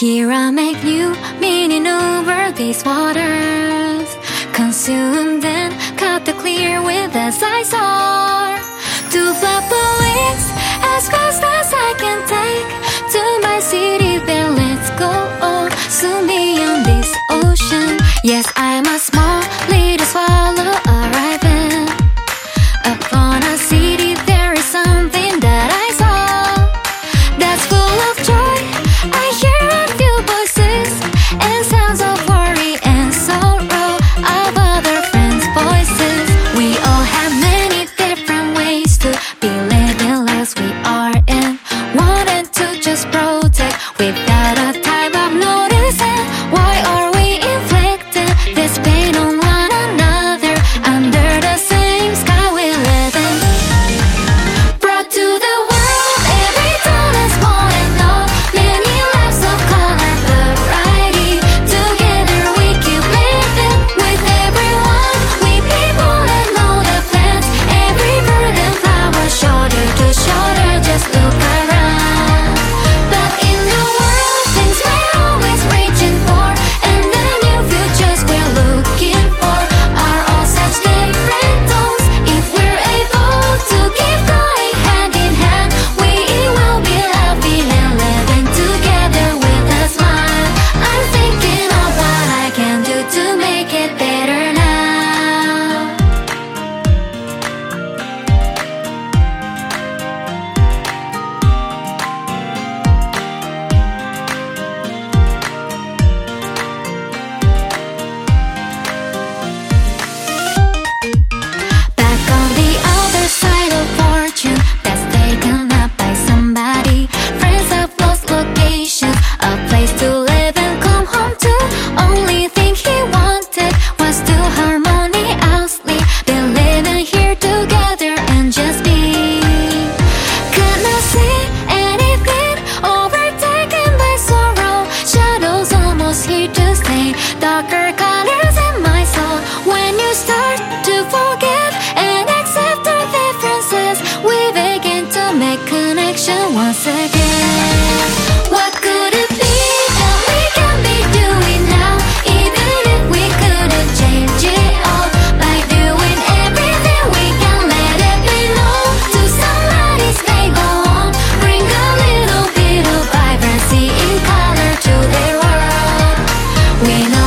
Here I make new meaning over these waters. Consumed and cut the clear with as I soar. To flap the as fast as I can take. To my city, then let's go all. soon me on this ocean. Yes, Without us. connection once again What could it be that we can be doing now? Even if we couldn't change it all By doing everything we can let it be known To somebody's name go on Bring a little bit of vibrancy in color to their world. We know.